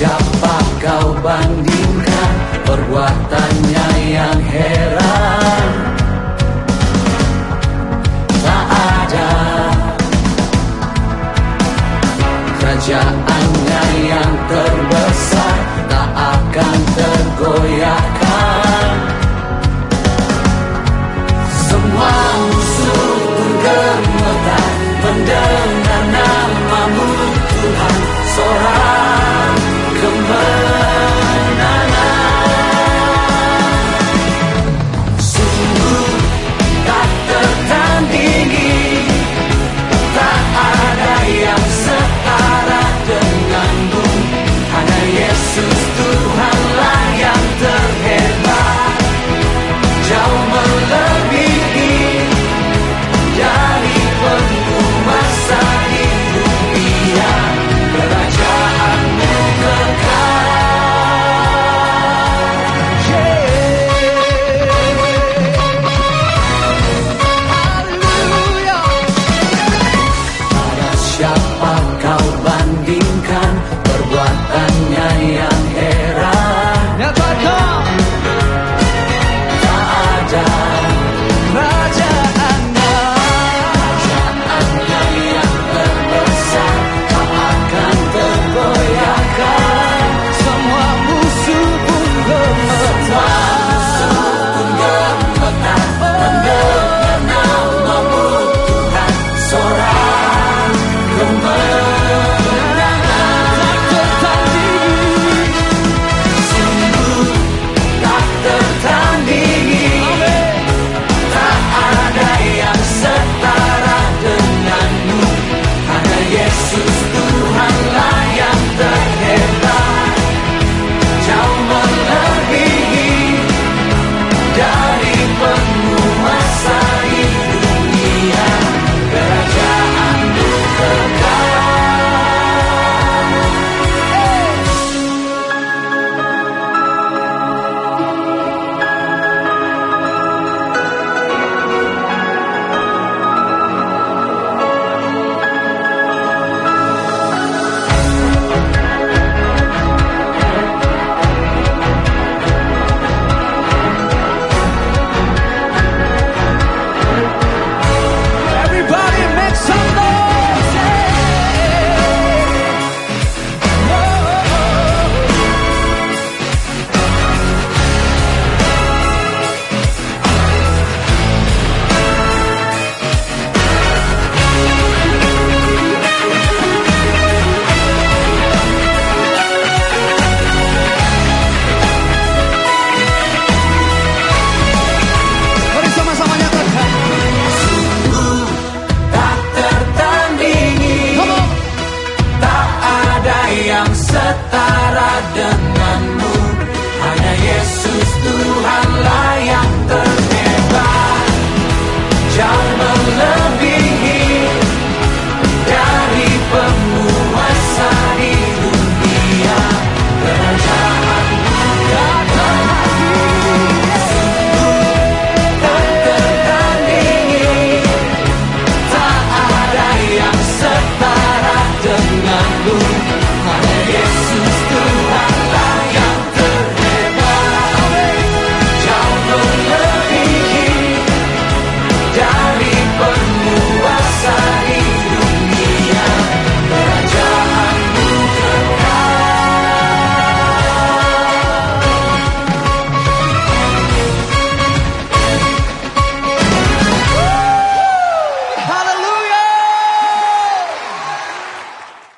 siapa kau bandingkan Perbuatannya yang hebat?